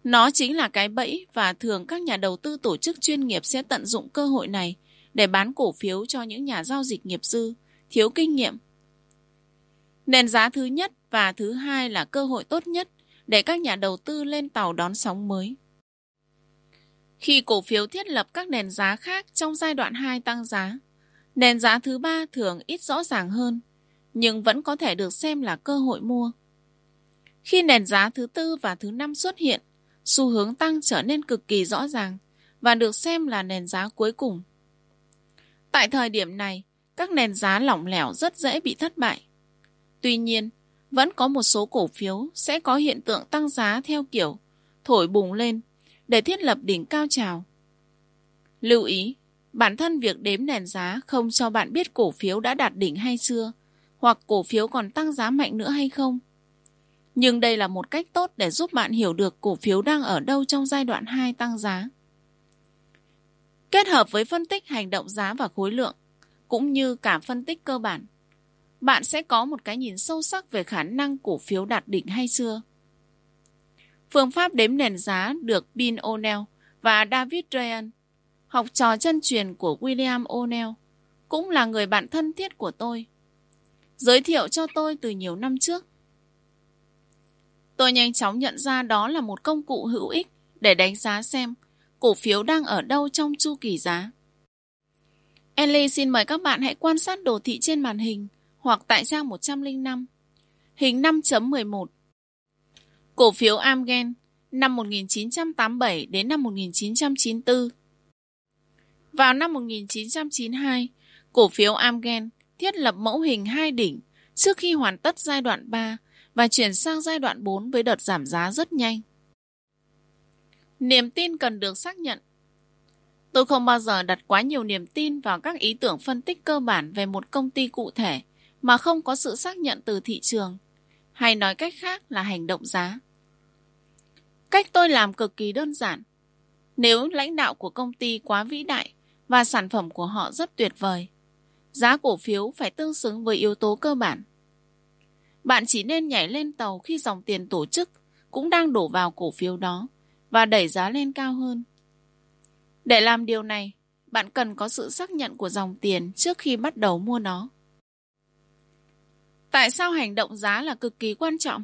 Nó chính là cái bẫy và thường các nhà đầu tư tổ chức chuyên nghiệp sẽ tận dụng cơ hội này để bán cổ phiếu cho những nhà giao dịch nghiệp dư, thiếu kinh nghiệm Nền giá thứ nhất và thứ hai là cơ hội tốt nhất để các nhà đầu tư lên tàu đón sóng mới. Khi cổ phiếu thiết lập các nền giá khác trong giai đoạn 2 tăng giá, nền giá thứ ba thường ít rõ ràng hơn, nhưng vẫn có thể được xem là cơ hội mua. Khi nền giá thứ tư và thứ năm xuất hiện, xu hướng tăng trở nên cực kỳ rõ ràng và được xem là nền giá cuối cùng. Tại thời điểm này, các nền giá lỏng lẻo rất dễ bị thất bại. Tuy nhiên, vẫn có một số cổ phiếu sẽ có hiện tượng tăng giá theo kiểu thổi bùng lên để thiết lập đỉnh cao trào. Lưu ý, bản thân việc đếm nền giá không cho bạn biết cổ phiếu đã đạt đỉnh hay chưa, hoặc cổ phiếu còn tăng giá mạnh nữa hay không. Nhưng đây là một cách tốt để giúp bạn hiểu được cổ phiếu đang ở đâu trong giai đoạn 2 tăng giá. Kết hợp với phân tích hành động giá và khối lượng, cũng như cả phân tích cơ bản, bạn sẽ có một cái nhìn sâu sắc về khả năng cổ phiếu đạt đỉnh hay chưa. Phương pháp đếm nền giá được Bill O'Neill và David Ryan, học trò chân truyền của William O'Neill, cũng là người bạn thân thiết của tôi. Giới thiệu cho tôi từ nhiều năm trước. Tôi nhanh chóng nhận ra đó là một công cụ hữu ích để đánh giá xem cổ phiếu đang ở đâu trong chu kỳ giá. Ellie xin mời các bạn hãy quan sát đồ thị trên màn hình hoặc tại trang 105. Hình 5.11 Cổ phiếu Amgen năm 1987 đến năm 1994 Vào năm 1992, cổ phiếu Amgen thiết lập mẫu hình hai đỉnh trước khi hoàn tất giai đoạn 3 và chuyển sang giai đoạn 4 với đợt giảm giá rất nhanh. Niềm tin cần được xác nhận. Tôi không bao giờ đặt quá nhiều niềm tin vào các ý tưởng phân tích cơ bản về một công ty cụ thể mà không có sự xác nhận từ thị trường, hay nói cách khác là hành động giá. Cách tôi làm cực kỳ đơn giản. Nếu lãnh đạo của công ty quá vĩ đại và sản phẩm của họ rất tuyệt vời, giá cổ phiếu phải tương xứng với yếu tố cơ bản. Bạn chỉ nên nhảy lên tàu khi dòng tiền tổ chức cũng đang đổ vào cổ phiếu đó và đẩy giá lên cao hơn. Để làm điều này, bạn cần có sự xác nhận của dòng tiền trước khi bắt đầu mua nó. Tại sao hành động giá là cực kỳ quan trọng?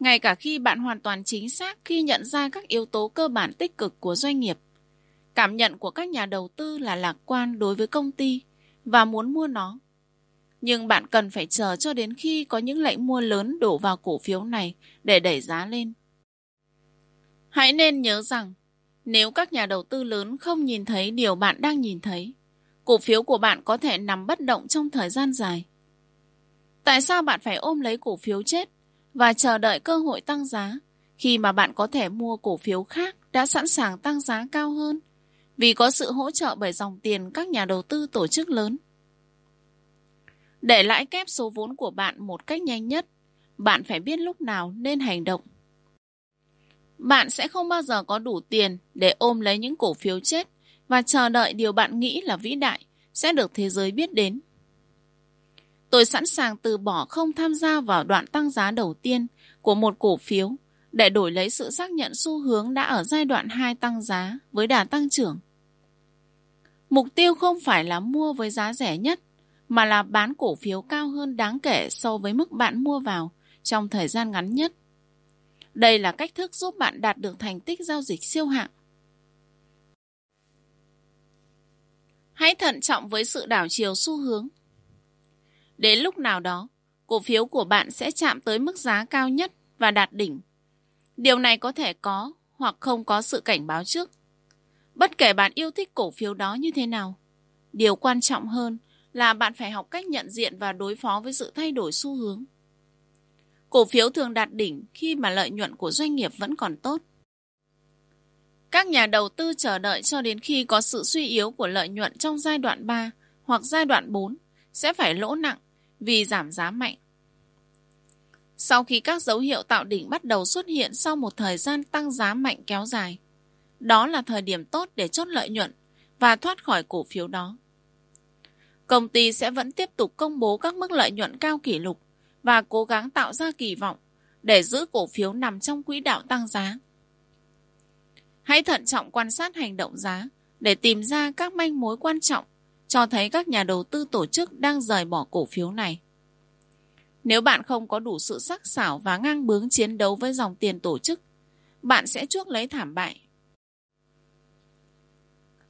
Ngay cả khi bạn hoàn toàn chính xác khi nhận ra các yếu tố cơ bản tích cực của doanh nghiệp, cảm nhận của các nhà đầu tư là lạc quan đối với công ty và muốn mua nó. Nhưng bạn cần phải chờ cho đến khi có những lệnh mua lớn đổ vào cổ phiếu này để đẩy giá lên. Hãy nên nhớ rằng, nếu các nhà đầu tư lớn không nhìn thấy điều bạn đang nhìn thấy, cổ phiếu của bạn có thể nằm bất động trong thời gian dài. Tại sao bạn phải ôm lấy cổ phiếu chết và chờ đợi cơ hội tăng giá khi mà bạn có thể mua cổ phiếu khác đã sẵn sàng tăng giá cao hơn vì có sự hỗ trợ bởi dòng tiền các nhà đầu tư tổ chức lớn? Để lãi kép số vốn của bạn một cách nhanh nhất, bạn phải biết lúc nào nên hành động. Bạn sẽ không bao giờ có đủ tiền để ôm lấy những cổ phiếu chết và chờ đợi điều bạn nghĩ là vĩ đại sẽ được thế giới biết đến. Tôi sẵn sàng từ bỏ không tham gia vào đoạn tăng giá đầu tiên của một cổ phiếu để đổi lấy sự xác nhận xu hướng đã ở giai đoạn 2 tăng giá với đà tăng trưởng. Mục tiêu không phải là mua với giá rẻ nhất, mà là bán cổ phiếu cao hơn đáng kể so với mức bạn mua vào trong thời gian ngắn nhất. Đây là cách thức giúp bạn đạt được thành tích giao dịch siêu hạng. Hãy thận trọng với sự đảo chiều xu hướng. Đến lúc nào đó, cổ phiếu của bạn sẽ chạm tới mức giá cao nhất và đạt đỉnh. Điều này có thể có hoặc không có sự cảnh báo trước. Bất kể bạn yêu thích cổ phiếu đó như thế nào, điều quan trọng hơn là bạn phải học cách nhận diện và đối phó với sự thay đổi xu hướng. Cổ phiếu thường đạt đỉnh khi mà lợi nhuận của doanh nghiệp vẫn còn tốt. Các nhà đầu tư chờ đợi cho đến khi có sự suy yếu của lợi nhuận trong giai đoạn 3 hoặc giai đoạn 4 sẽ phải lỗ nặng vì giảm giá mạnh. Sau khi các dấu hiệu tạo đỉnh bắt đầu xuất hiện sau một thời gian tăng giá mạnh kéo dài, đó là thời điểm tốt để chốt lợi nhuận và thoát khỏi cổ phiếu đó. Công ty sẽ vẫn tiếp tục công bố các mức lợi nhuận cao kỷ lục và cố gắng tạo ra kỳ vọng để giữ cổ phiếu nằm trong quỹ đạo tăng giá. Hãy thận trọng quan sát hành động giá để tìm ra các manh mối quan trọng cho thấy các nhà đầu tư tổ chức đang rời bỏ cổ phiếu này. Nếu bạn không có đủ sự sắc sảo và ngang bướng chiến đấu với dòng tiền tổ chức, bạn sẽ chuốc lấy thảm bại.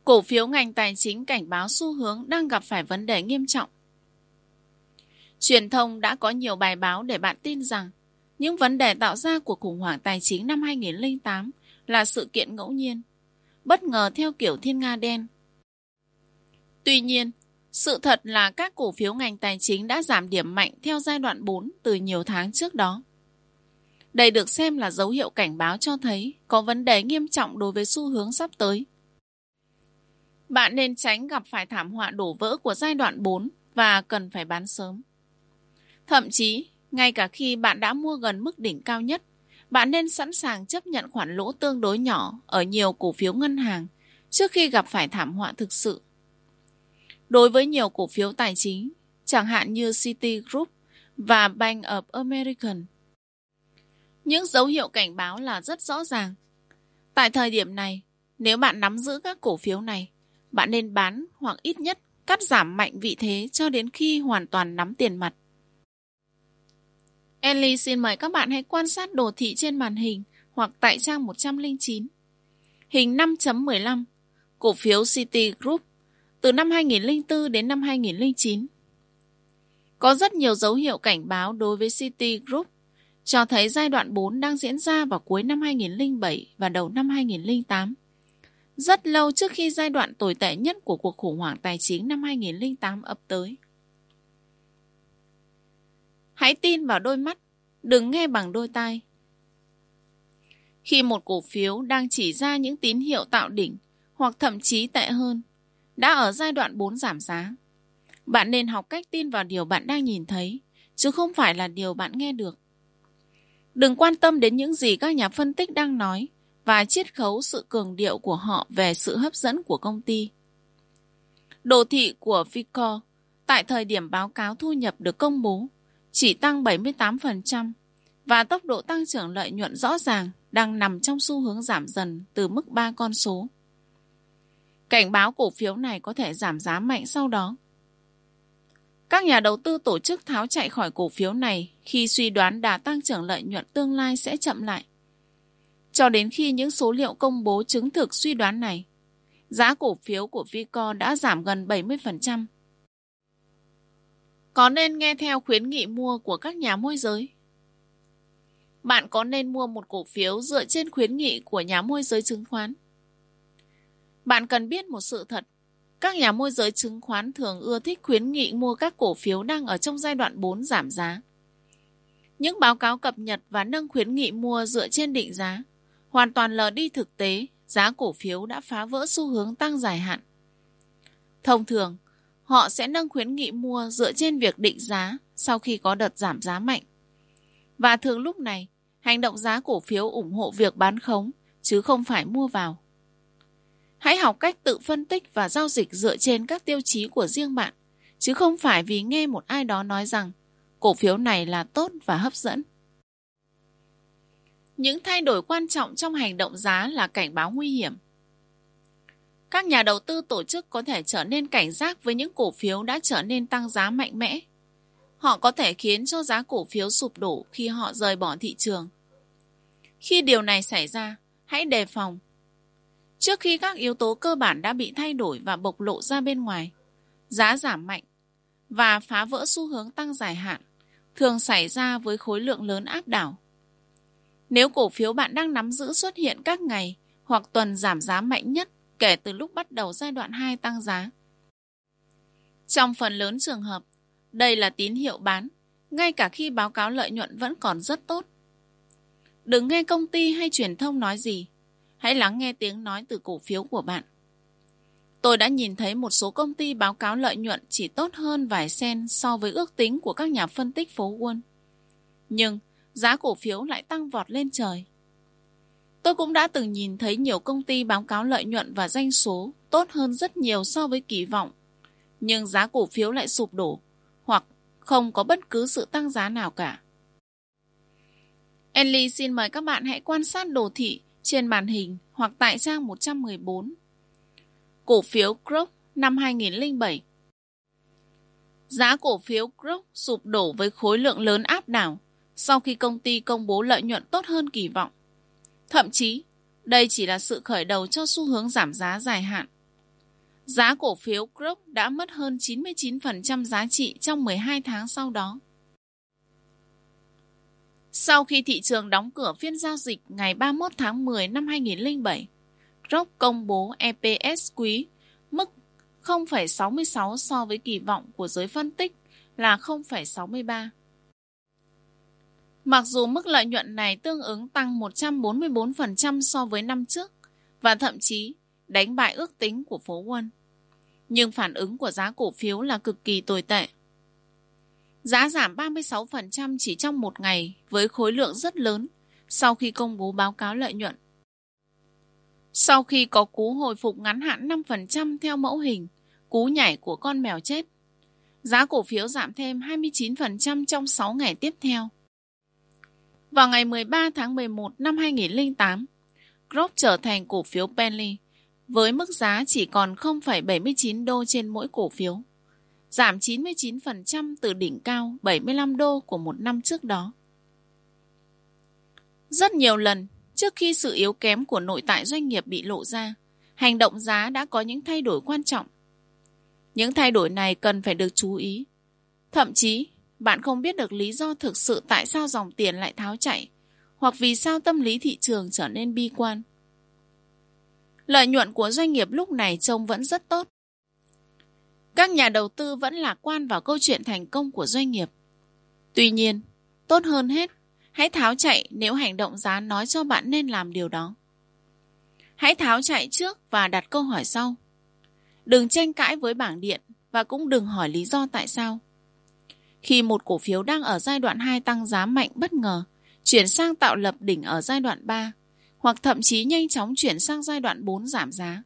Cổ phiếu ngành tài chính cảnh báo xu hướng đang gặp phải vấn đề nghiêm trọng. Truyền thông đã có nhiều bài báo để bạn tin rằng những vấn đề tạo ra của khủng hoảng tài chính năm 2008 là sự kiện ngẫu nhiên, bất ngờ theo kiểu thiên nga đen. Tuy nhiên, sự thật là các cổ phiếu ngành tài chính đã giảm điểm mạnh theo giai đoạn 4 từ nhiều tháng trước đó. Đây được xem là dấu hiệu cảnh báo cho thấy có vấn đề nghiêm trọng đối với xu hướng sắp tới. Bạn nên tránh gặp phải thảm họa đổ vỡ của giai đoạn 4 và cần phải bán sớm. Thậm chí, ngay cả khi bạn đã mua gần mức đỉnh cao nhất, bạn nên sẵn sàng chấp nhận khoản lỗ tương đối nhỏ ở nhiều cổ phiếu ngân hàng trước khi gặp phải thảm họa thực sự. Đối với nhiều cổ phiếu tài chính, chẳng hạn như Citigroup và Bank of American, những dấu hiệu cảnh báo là rất rõ ràng. Tại thời điểm này, nếu bạn nắm giữ các cổ phiếu này, bạn nên bán hoặc ít nhất cắt giảm mạnh vị thế cho đến khi hoàn toàn nắm tiền mặt. Ellie xin mời các bạn hãy quan sát đồ thị trên màn hình hoặc tại trang 109. Hình 5.15 Cổ phiếu Citigroup từ năm 2004 đến năm 2009. Có rất nhiều dấu hiệu cảnh báo đối với City Group, cho thấy giai đoạn 4 đang diễn ra vào cuối năm 2007 và đầu năm 2008. Rất lâu trước khi giai đoạn tồi tệ nhất của cuộc khủng hoảng tài chính năm 2008 ập tới. Hãy tin vào đôi mắt, đừng nghe bằng đôi tai. Khi một cổ phiếu đang chỉ ra những tín hiệu tạo đỉnh hoặc thậm chí tệ hơn, đã ở giai đoạn 4 giảm giá, bạn nên học cách tin vào điều bạn đang nhìn thấy, chứ không phải là điều bạn nghe được. Đừng quan tâm đến những gì các nhà phân tích đang nói và chiết khấu sự cường điệu của họ về sự hấp dẫn của công ty. Đồ thị của Vicor tại thời điểm báo cáo thu nhập được công bố chỉ tăng 78% và tốc độ tăng trưởng lợi nhuận rõ ràng đang nằm trong xu hướng giảm dần từ mức 3 con số. Cảnh báo cổ phiếu này có thể giảm giá mạnh sau đó. Các nhà đầu tư tổ chức tháo chạy khỏi cổ phiếu này khi suy đoán đà tăng trưởng lợi nhuận tương lai sẽ chậm lại. Cho đến khi những số liệu công bố chứng thực suy đoán này, giá cổ phiếu của Vico đã giảm gần 70%. Có nên nghe theo khuyến nghị mua của các nhà môi giới? Bạn có nên mua một cổ phiếu dựa trên khuyến nghị của nhà môi giới chứng khoán? Bạn cần biết một sự thật. Các nhà môi giới chứng khoán thường ưa thích khuyến nghị mua các cổ phiếu đang ở trong giai đoạn 4 giảm giá. Những báo cáo cập nhật và nâng khuyến nghị mua dựa trên định giá hoàn toàn lờ đi thực tế giá cổ phiếu đã phá vỡ xu hướng tăng dài hạn. Thông thường, họ sẽ nâng khuyến nghị mua dựa trên việc định giá sau khi có đợt giảm giá mạnh. Và thường lúc này, hành động giá cổ phiếu ủng hộ việc bán khống, chứ không phải mua vào. Hãy học cách tự phân tích và giao dịch dựa trên các tiêu chí của riêng bạn, chứ không phải vì nghe một ai đó nói rằng cổ phiếu này là tốt và hấp dẫn. Những thay đổi quan trọng trong hành động giá là cảnh báo nguy hiểm. Các nhà đầu tư tổ chức có thể trở nên cảnh giác với những cổ phiếu đã trở nên tăng giá mạnh mẽ. Họ có thể khiến cho giá cổ phiếu sụp đổ khi họ rời bỏ thị trường. Khi điều này xảy ra, hãy đề phòng. Trước khi các yếu tố cơ bản đã bị thay đổi và bộc lộ ra bên ngoài, giá giảm mạnh và phá vỡ xu hướng tăng dài hạn thường xảy ra với khối lượng lớn áp đảo. Nếu cổ phiếu bạn đang nắm giữ xuất hiện các ngày hoặc tuần giảm giá mạnh nhất kể từ lúc bắt đầu giai đoạn 2 tăng giá. Trong phần lớn trường hợp, đây là tín hiệu bán, ngay cả khi báo cáo lợi nhuận vẫn còn rất tốt. Đừng nghe công ty hay truyền thông nói gì, hãy lắng nghe tiếng nói từ cổ phiếu của bạn. Tôi đã nhìn thấy một số công ty báo cáo lợi nhuận chỉ tốt hơn vài sen so với ước tính của các nhà phân tích phố Wall. Nhưng giá cổ phiếu lại tăng vọt lên trời. Tôi cũng đã từng nhìn thấy nhiều công ty báo cáo lợi nhuận và doanh số tốt hơn rất nhiều so với kỳ vọng, nhưng giá cổ phiếu lại sụp đổ hoặc không có bất cứ sự tăng giá nào cả. Enly xin mời các bạn hãy quan sát đồ thị trên màn hình hoặc tại trang 114. Cổ phiếu Kroc năm 2007 Giá cổ phiếu Kroc sụp đổ với khối lượng lớn áp đảo sau khi công ty công bố lợi nhuận tốt hơn kỳ vọng. Thậm chí, đây chỉ là sự khởi đầu cho xu hướng giảm giá dài hạn. Giá cổ phiếu Kroc đã mất hơn 99% giá trị trong 12 tháng sau đó. Sau khi thị trường đóng cửa phiên giao dịch ngày 31 tháng 10 năm 2007, Rock công bố EPS quý mức 0,66 so với kỳ vọng của giới phân tích là 0,63. Mặc dù mức lợi nhuận này tương ứng tăng 144% so với năm trước và thậm chí đánh bại ước tính của phố Wall. Nhưng phản ứng của giá cổ phiếu là cực kỳ tồi tệ. Giá giảm 36% chỉ trong một ngày với khối lượng rất lớn sau khi công bố báo cáo lợi nhuận. Sau khi có cú hồi phục ngắn hạn 5% theo mẫu hình, cú nhảy của con mèo chết, giá cổ phiếu giảm thêm 29% trong 6 ngày tiếp theo. Vào ngày 13 tháng 11 năm 2008, Grok trở thành cổ phiếu Penny với mức giá chỉ còn 0,79 đô trên mỗi cổ phiếu, giảm 99% từ đỉnh cao 75 đô của một năm trước đó. Rất nhiều lần, trước khi sự yếu kém của nội tại doanh nghiệp bị lộ ra, hành động giá đã có những thay đổi quan trọng. Những thay đổi này cần phải được chú ý. Thậm chí, bạn không biết được lý do thực sự tại sao dòng tiền lại tháo chạy, hoặc vì sao tâm lý thị trường trở nên bi quan. Lợi nhuận của doanh nghiệp lúc này trông vẫn rất tốt. Các nhà đầu tư vẫn lạc quan vào câu chuyện thành công của doanh nghiệp. Tuy nhiên, tốt hơn hết, hãy tháo chạy nếu hành động giá nói cho bạn nên làm điều đó. Hãy tháo chạy trước và đặt câu hỏi sau. Đừng tranh cãi với bảng điện và cũng đừng hỏi lý do tại sao. Khi một cổ phiếu đang ở giai đoạn 2 tăng giá mạnh bất ngờ, chuyển sang tạo lập đỉnh ở giai đoạn 3, hoặc thậm chí nhanh chóng chuyển sang giai đoạn 4 giảm giá.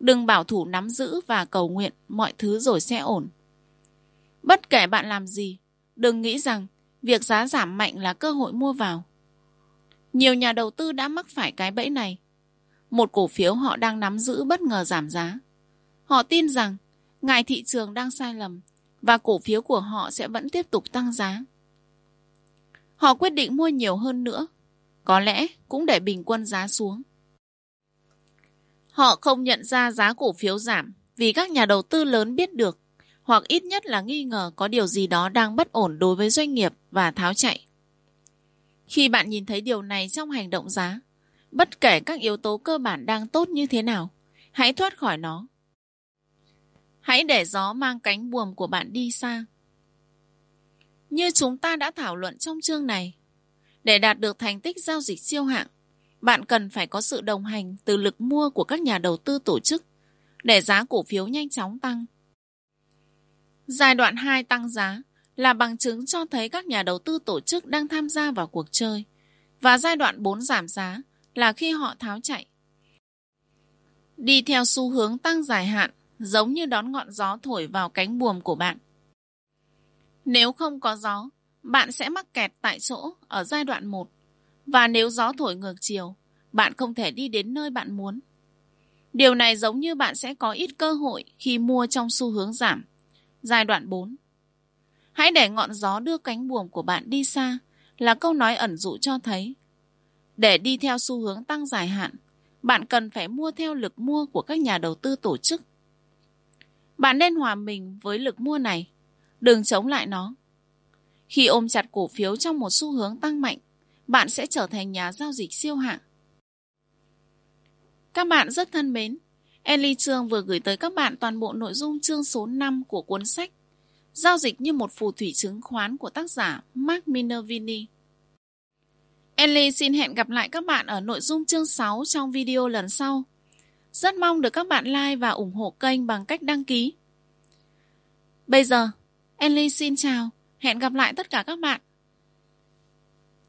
Đừng bảo thủ nắm giữ và cầu nguyện mọi thứ rồi sẽ ổn. Bất kể bạn làm gì, đừng nghĩ rằng việc giá giảm mạnh là cơ hội mua vào. Nhiều nhà đầu tư đã mắc phải cái bẫy này. Một cổ phiếu họ đang nắm giữ bất ngờ giảm giá. Họ tin rằng ngài thị trường đang sai lầm và cổ phiếu của họ sẽ vẫn tiếp tục tăng giá. Họ quyết định mua nhiều hơn nữa, có lẽ cũng để bình quân giá xuống. Họ không nhận ra giá cổ phiếu giảm vì các nhà đầu tư lớn biết được hoặc ít nhất là nghi ngờ có điều gì đó đang bất ổn đối với doanh nghiệp và tháo chạy. Khi bạn nhìn thấy điều này trong hành động giá, bất kể các yếu tố cơ bản đang tốt như thế nào, hãy thoát khỏi nó. Hãy để gió mang cánh buồm của bạn đi xa. Như chúng ta đã thảo luận trong chương này, để đạt được thành tích giao dịch siêu hạng, bạn cần phải có sự đồng hành từ lực mua của các nhà đầu tư tổ chức để giá cổ phiếu nhanh chóng tăng. Giai đoạn 2 tăng giá là bằng chứng cho thấy các nhà đầu tư tổ chức đang tham gia vào cuộc chơi và giai đoạn 4 giảm giá là khi họ tháo chạy. Đi theo xu hướng tăng dài hạn giống như đón ngọn gió thổi vào cánh buồm của bạn. Nếu không có gió, bạn sẽ mắc kẹt tại chỗ ở giai đoạn 1. Và nếu gió thổi ngược chiều, bạn không thể đi đến nơi bạn muốn. Điều này giống như bạn sẽ có ít cơ hội khi mua trong xu hướng giảm. Giai đoạn 4 Hãy để ngọn gió đưa cánh buồm của bạn đi xa là câu nói ẩn dụ cho thấy. Để đi theo xu hướng tăng dài hạn, bạn cần phải mua theo lực mua của các nhà đầu tư tổ chức. Bạn nên hòa mình với lực mua này, đừng chống lại nó. Khi ôm chặt cổ phiếu trong một xu hướng tăng mạnh, bạn sẽ trở thành nhà giao dịch siêu hạng. Các bạn rất thân mến, Ellie Trương vừa gửi tới các bạn toàn bộ nội dung chương số 5 của cuốn sách Giao dịch như một phù thủy chứng khoán của tác giả Mark Minervini. Ellie xin hẹn gặp lại các bạn ở nội dung chương 6 trong video lần sau. Rất mong được các bạn like và ủng hộ kênh bằng cách đăng ký. Bây giờ, Ellie xin chào, hẹn gặp lại tất cả các bạn